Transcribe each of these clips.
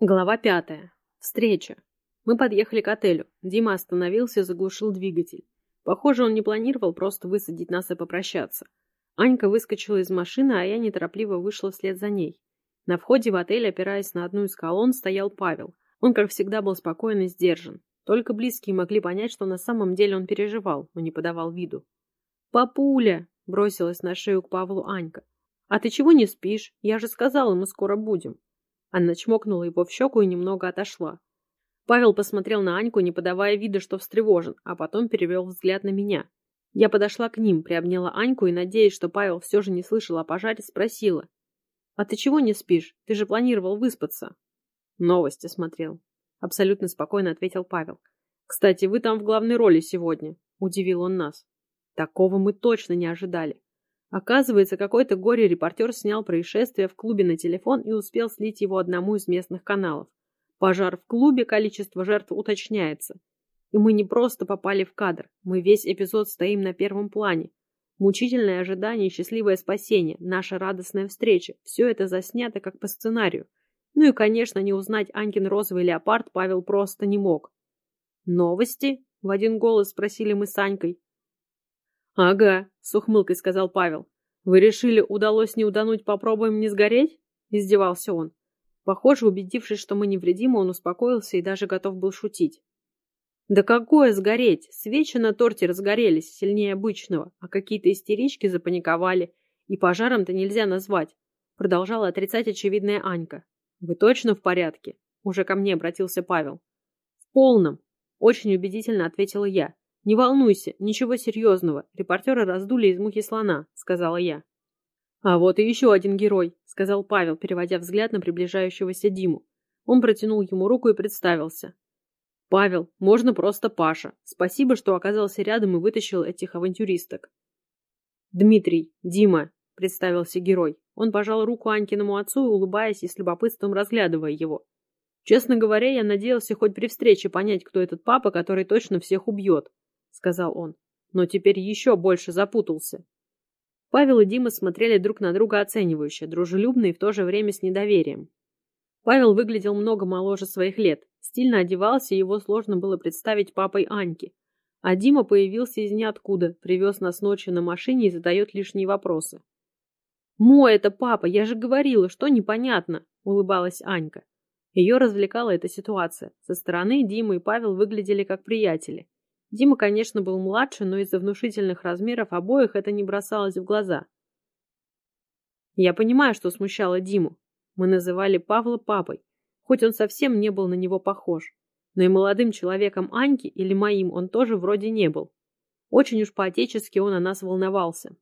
Глава пятая. Встреча. Мы подъехали к отелю. Дима остановился и заглушил двигатель. Похоже, он не планировал просто высадить нас и попрощаться. Анька выскочила из машины, а я неторопливо вышла вслед за ней. На входе в отель, опираясь на одну из колонн, стоял Павел. Он, как всегда, был спокоен и сдержан. Только близкие могли понять, что на самом деле он переживал, но не подавал виду. «Папуля!» – бросилась на шею к Павлу Анька. «А ты чего не спишь? Я же сказала, мы скоро будем». Анна чмокнула его в щеку и немного отошла. Павел посмотрел на Аньку, не подавая вида, что встревожен, а потом перевел взгляд на меня. Я подошла к ним, приобняла Аньку и, надеясь, что Павел все же не слышал о пожаре, спросила. «А ты чего не спишь? Ты же планировал выспаться». «Новости смотрел», — абсолютно спокойно ответил Павел. «Кстати, вы там в главной роли сегодня», — удивил он нас. Такого мы точно не ожидали. Оказывается, какой-то горе-репортер снял происшествие в клубе на телефон и успел слить его одному из местных каналов. Пожар в клубе, количество жертв уточняется. И мы не просто попали в кадр, мы весь эпизод стоим на первом плане. Мучительное ожидание и счастливое спасение, наша радостная встреча – все это заснято как по сценарию. Ну и, конечно, не узнать Анькин розовый леопард Павел просто не мог. «Новости?» – в один голос спросили мы с Анькой. «Ага», — с ухмылкой сказал Павел. «Вы решили, удалось не утонуть, попробуем не сгореть?» — издевался он. Похоже, убедившись, что мы невредимы, он успокоился и даже готов был шутить. «Да какое сгореть? Свечи на торте разгорелись сильнее обычного, а какие-то истерички запаниковали. И пожаром-то нельзя назвать», — продолжала отрицать очевидная Анька. «Вы точно в порядке?» — уже ко мне обратился Павел. «В полном», — очень убедительно ответила я. «Не волнуйся, ничего серьезного. Репортеры раздули из мухи слона», — сказала я. «А вот и еще один герой», — сказал Павел, переводя взгляд на приближающегося Диму. Он протянул ему руку и представился. «Павел, можно просто Паша. Спасибо, что оказался рядом и вытащил этих авантюристок». «Дмитрий, Дима», — представился герой. Он пожал руку Анькиному отцу, улыбаясь и с любопытством разглядывая его. Честно говоря, я надеялся хоть при встрече понять, кто этот папа, который точно всех убьет сказал он, но теперь еще больше запутался. Павел и Дима смотрели друг на друга оценивающе, дружелюбно и в то же время с недоверием. Павел выглядел много моложе своих лет, стильно одевался, и его сложно было представить папой Аньки. А Дима появился из ниоткуда, привез нас ночью на машине и задает лишние вопросы. «Мой это папа, я же говорила, что непонятно», — улыбалась Анька. Ее развлекала эта ситуация. Со стороны Дима и Павел выглядели как приятели. Дима, конечно, был младше, но из-за внушительных размеров обоих это не бросалось в глаза. Я понимаю, что смущало Диму. Мы называли Павла папой, хоть он совсем не был на него похож. Но и молодым человеком Аньки или моим он тоже вроде не был. Очень уж по-отечески он о нас волновался.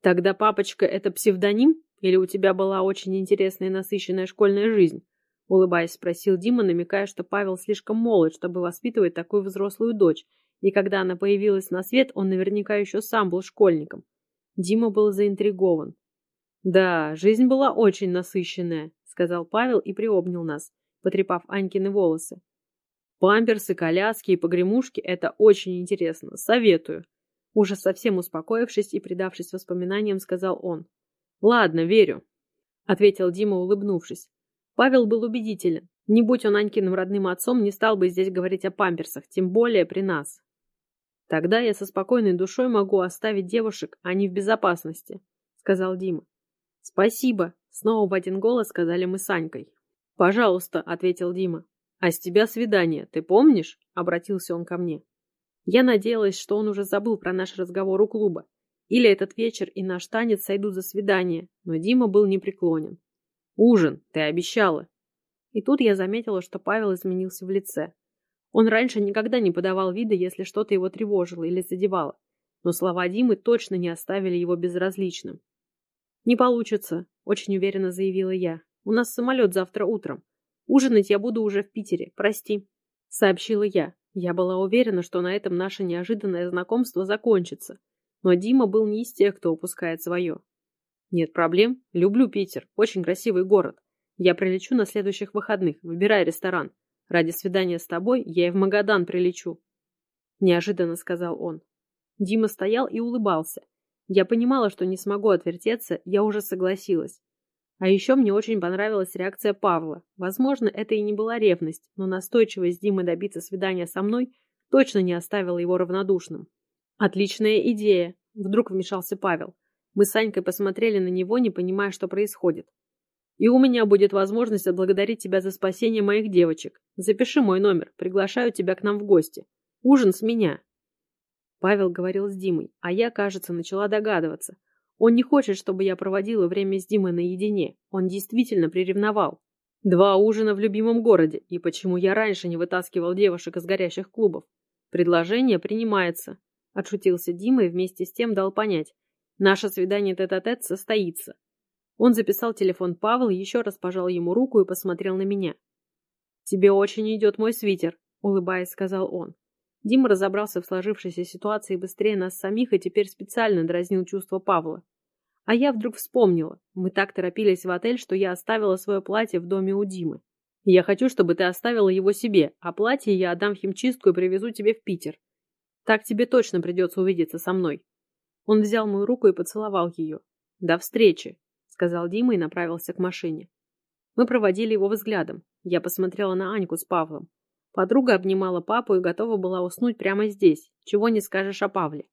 Тогда папочка – это псевдоним? Или у тебя была очень интересная и насыщенная школьная жизнь? Улыбаясь, спросил Дима, намекая, что Павел слишком молод, чтобы воспитывать такую взрослую дочь, и когда она появилась на свет, он наверняка еще сам был школьником. Дима был заинтригован. «Да, жизнь была очень насыщенная», — сказал Павел и приобнял нас, потрепав Анькины волосы. «Памперсы, коляски и погремушки — это очень интересно. Советую». Уже совсем успокоившись и предавшись воспоминаниям, сказал он. «Ладно, верю», — ответил Дима, улыбнувшись. Павел был убедителен. Не будь он Анькиным родным отцом, не стал бы здесь говорить о памперсах, тем более при нас. Тогда я со спокойной душой могу оставить девушек, не в безопасности, сказал Дима. Спасибо, снова в один голос сказали мы с Анькой. Пожалуйста, ответил Дима. А с тебя свидание, ты помнишь? обратился он ко мне. Я надеялась, что он уже забыл про наш разговор у клуба. Или этот вечер и наш танец сойдут за свидание, но Дима был непреклонен. «Ужин, ты обещала!» И тут я заметила, что Павел изменился в лице. Он раньше никогда не подавал вида, если что-то его тревожило или задевало, но слова Димы точно не оставили его безразличным. «Не получится», — очень уверенно заявила я. «У нас самолет завтра утром. Ужинать я буду уже в Питере, прости», — сообщила я. Я была уверена, что на этом наше неожиданное знакомство закончится, но Дима был не из тех, кто упускает свое. «Нет проблем. Люблю Питер. Очень красивый город. Я прилечу на следующих выходных. Выбирай ресторан. Ради свидания с тобой я и в Магадан прилечу. Неожиданно сказал он. Дима стоял и улыбался. Я понимала, что не смогу отвертеться, я уже согласилась. А еще мне очень понравилась реакция Павла. Возможно, это и не была ревность, но настойчивость Димы добиться свидания со мной точно не оставила его равнодушным. «Отличная идея!» – вдруг вмешался Павел. Мы с Анькой посмотрели на него, не понимая, что происходит. «И у меня будет возможность отблагодарить тебя за спасение моих девочек. Запиши мой номер, приглашаю тебя к нам в гости. Ужин с меня!» Павел говорил с Димой, а я, кажется, начала догадываться – он не хочет, чтобы я проводила время с Димой наедине. Он действительно приревновал. Два ужина в любимом городе, и почему я раньше не вытаскивал девушек из горящих клубов? Предложение принимается. Отшутился Дима и вместе с тем дал понять. Наше свидание тет-а-тет -тет состоится. Он записал телефон Павла, еще раз пожал ему руку и посмотрел на меня. «Тебе очень идет мой свитер», — улыбаясь, сказал он. Дима разобрался в сложившейся ситуации быстрее нас самих и теперь специально дразнил чувства Павла. А я вдруг вспомнила. Мы так торопились в отель, что я оставила свое платье в доме у Димы. Я хочу, чтобы ты оставила его себе, а платье я отдам в химчистку и привезу тебе в Питер. Так тебе точно придется увидеться со мной. Он взял мою руку и поцеловал ее. «До встречи», — сказал Дима и направился к машине. Мы проводили его взглядом. Я посмотрела на Аньку с Павлом. Подруга обнимала папу и готова была уснуть прямо здесь. Чего не скажешь о Павле.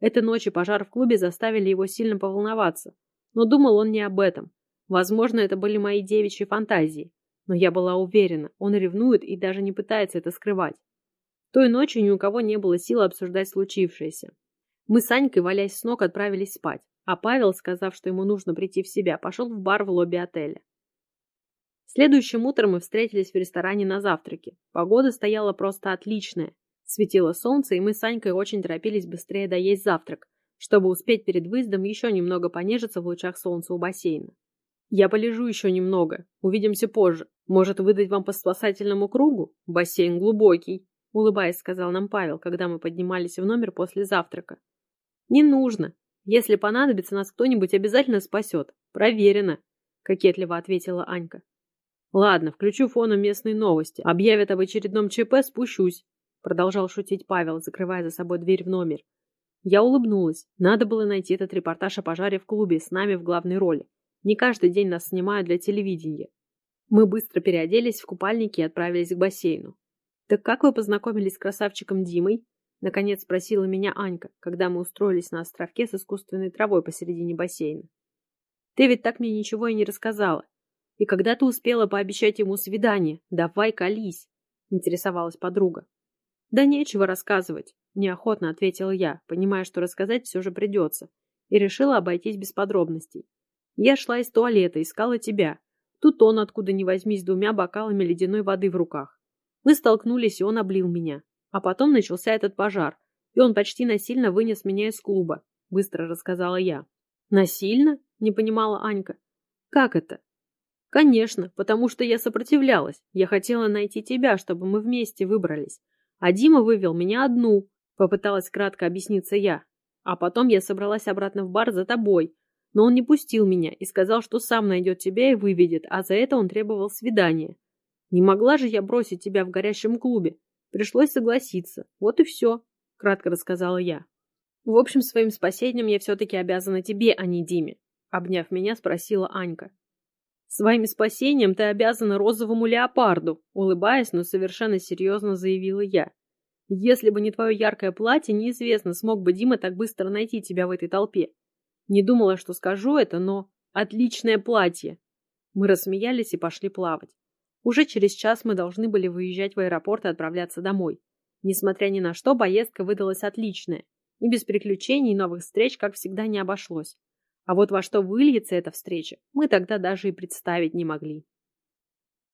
Этой ночью пожар в клубе заставили его сильно поволноваться. Но думал он не об этом. Возможно, это были мои девичьи фантазии. Но я была уверена, он ревнует и даже не пытается это скрывать. Той ночью ни у кого не было сил обсуждать случившееся. Мы с Анькой, валясь с ног, отправились спать. А Павел, сказав, что ему нужно прийти в себя, пошел в бар в лобби отеля. Следующим утром мы встретились в ресторане на завтраке. Погода стояла просто отличная. Светило солнце, и мы с Санькой очень торопились быстрее доесть завтрак, чтобы успеть перед выездом еще немного понежиться в лучах солнца у бассейна. Я полежу еще немного. Увидимся позже. Может, выдать вам по спасательному кругу? Бассейн глубокий, улыбаясь, сказал нам Павел, когда мы поднимались в номер после завтрака. Не нужно. Если понадобится, нас кто-нибудь обязательно спасет. Проверено, кокетливо ответила Анька. Ладно, включу фоном местные новости. Объявят об очередном ЧП, спущусь. Продолжал шутить Павел, закрывая за собой дверь в номер. Я улыбнулась. Надо было найти этот репортаж о пожаре в клубе с нами в главной роли. Не каждый день нас снимают для телевидения. Мы быстро переоделись в купальники и отправились к бассейну. «Так как вы познакомились с красавчиком Димой?» Наконец спросила меня Анька, когда мы устроились на островке с искусственной травой посередине бассейна. «Ты ведь так мне ничего и не рассказала. И когда ты успела пообещать ему свидание? Давай колись!» — интересовалась подруга. «Да нечего рассказывать», — неохотно ответила я, понимая, что рассказать все же придется, и решила обойтись без подробностей. Я шла из туалета, искала тебя. Тут он, откуда ни возьмись, двумя бокалами ледяной воды в руках. Мы столкнулись, и он облил меня. А потом начался этот пожар, и он почти насильно вынес меня из клуба, быстро рассказала я. «Насильно?» — не понимала Анька. «Как это?» Конечно, потому что я сопротивлялась. Я хотела найти тебя, чтобы мы вместе выбрались. А Дима вывел меня одну, попыталась кратко объясниться я. А потом я собралась обратно в бар за тобой. Но он не пустил меня и сказал, что сам найдет тебя и выведет, а за это он требовал свидания. Не могла же я бросить тебя в горящем клубе. Пришлось согласиться. Вот и все, кратко рассказала я. В общем, своим спасением я все-таки обязана тебе, а не Диме. Обняв меня, спросила Анька. «Своим спасением ты обязана розовому леопарду», улыбаясь, но совершенно серьезно заявила я. «Если бы не твое яркое платье, неизвестно, смог бы Дима так быстро найти тебя в этой толпе. Не думала, что скажу это, но... Отличное платье!» Мы рассмеялись и пошли плавать. Уже через час мы должны были выезжать в аэропорт и отправляться домой. Несмотря ни на что, поездка выдалась отличная. И без приключений и новых встреч, как всегда, не обошлось. А вот во что выльется эта встреча, мы тогда даже и представить не могли.